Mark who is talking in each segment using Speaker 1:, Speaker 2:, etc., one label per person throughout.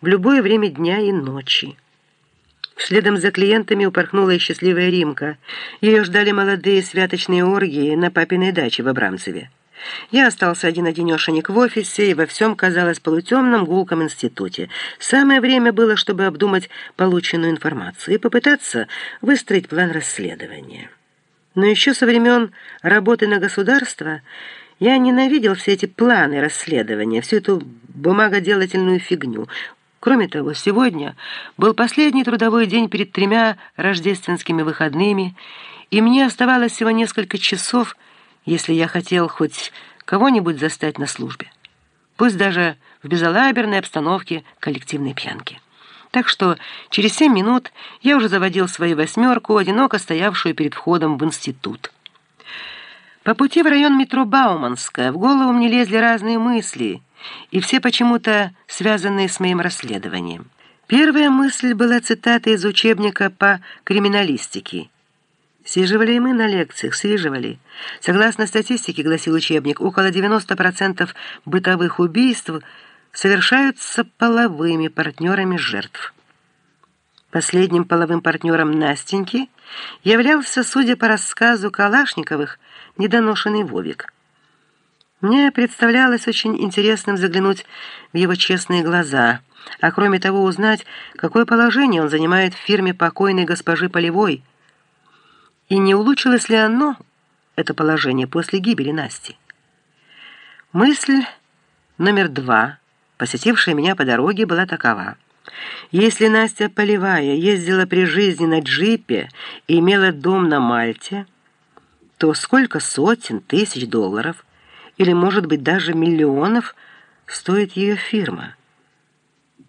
Speaker 1: в любое время дня и ночи. Следом за клиентами упорхнула и счастливая Римка. Ее ждали молодые святочные оргии на папиной даче в Абрамцеве. Я остался один-одинешенек в офисе и во всем казалось полутемном гулком институте. Самое время было, чтобы обдумать полученную информацию и попытаться выстроить план расследования. Но еще со времен работы на государство я ненавидел все эти планы расследования, всю эту бумагоделательную фигню. Кроме того, сегодня был последний трудовой день перед тремя рождественскими выходными, и мне оставалось всего несколько часов, если я хотел хоть кого-нибудь застать на службе. Пусть даже в безалаберной обстановке коллективной пьянки. Так что через семь минут я уже заводил свою восьмерку, одиноко стоявшую перед входом в институт. По пути в район метро Бауманская в голову мне лезли разные мысли, и все почему-то связанные с моим расследованием. Первая мысль была цитата из учебника по криминалистике. Сиживали мы на лекциях, сиживали. Согласно статистике, гласил учебник, около 90% бытовых убийств совершаются половыми партнерами жертв. Последним половым партнером Настеньки являлся, судя по рассказу Калашниковых, недоношенный Вовик. Мне представлялось очень интересным заглянуть в его честные глаза, а кроме того узнать, какое положение он занимает в фирме покойной госпожи Полевой, и не улучшилось ли оно, это положение, после гибели Насти. Мысль номер два, посетившая меня по дороге, была такова. Если Настя Полевая ездила при жизни на джипе и имела дом на Мальте, то сколько сотен тысяч долларов или, может быть, даже миллионов стоит ее фирма?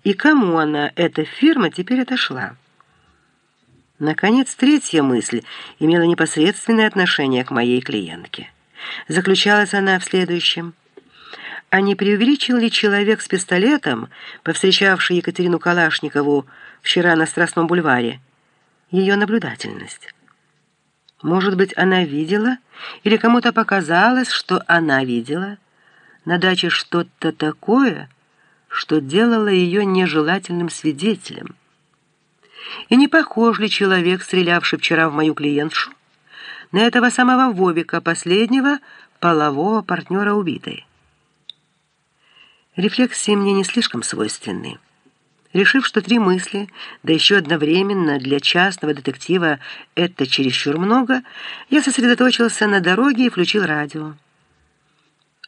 Speaker 1: И кому она, эта фирма, теперь отошла? Наконец, третья мысль имела непосредственное отношение к моей клиентке. Заключалась она в следующем – а не преувеличил ли человек с пистолетом, повстречавший Екатерину Калашникову вчера на Страстном бульваре, ее наблюдательность? Может быть, она видела, или кому-то показалось, что она видела на даче что-то такое, что делало ее нежелательным свидетелем? И не похож ли человек, стрелявший вчера в мою клиентшу, на этого самого Вовика, последнего полового партнера убитой? Рефлексии мне не слишком свойственны. Решив, что три мысли, да еще одновременно для частного детектива это чересчур много, я сосредоточился на дороге и включил радио.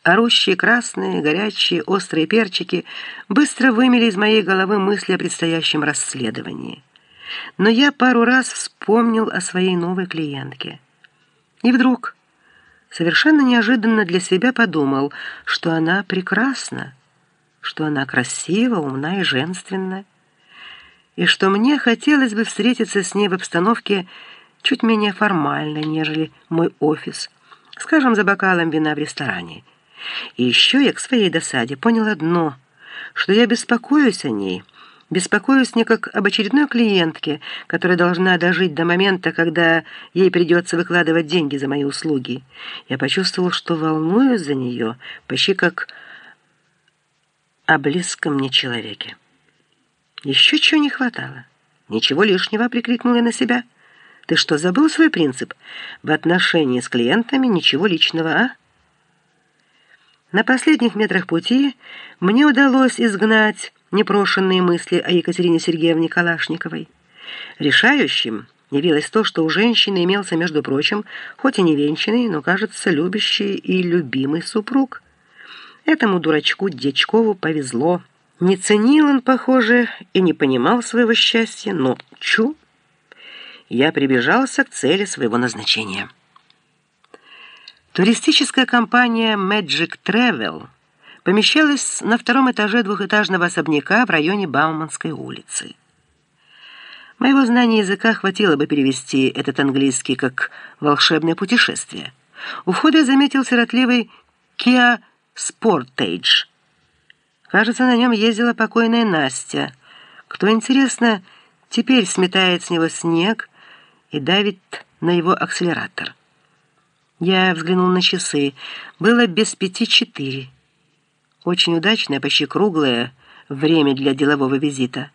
Speaker 1: Орущие красные, горячие, острые перчики быстро вымели из моей головы мысли о предстоящем расследовании. Но я пару раз вспомнил о своей новой клиентке. И вдруг, совершенно неожиданно для себя подумал, что она прекрасна что она красива, умна и женственна, и что мне хотелось бы встретиться с ней в обстановке чуть менее формальной, нежели мой офис, скажем, за бокалом вина в ресторане. И еще я к своей досаде понял одно, что я беспокоюсь о ней, беспокоюсь не как об очередной клиентке, которая должна дожить до момента, когда ей придется выкладывать деньги за мои услуги. Я почувствовал, что волнуюсь за нее, почти как о близком мне человеке. Еще чего не хватало. Ничего лишнего, прикрикнул я на себя. Ты что, забыл свой принцип? В отношении с клиентами ничего личного, а? На последних метрах пути мне удалось изгнать непрошенные мысли о Екатерине Сергеевне Калашниковой. Решающим явилось то, что у женщины имелся, между прочим, хоть и не венчанный, но, кажется, любящий и любимый супруг – Этому дурачку Дьячкову повезло. Не ценил он, похоже, и не понимал своего счастья, но чу! Я прибежался к цели своего назначения. Туристическая компания Magic Travel помещалась на втором этаже двухэтажного особняка в районе Бауманской улицы. Моего знания языка хватило бы перевести этот английский как «волшебное путешествие». У входа заметил сиротливый Kia «Спортейдж». Кажется, на нем ездила покойная Настя. Кто, интересно, теперь сметает с него снег и давит на его акселератор. Я взглянул на часы. Было без пяти четыре. Очень удачная, почти круглая, время для делового визита.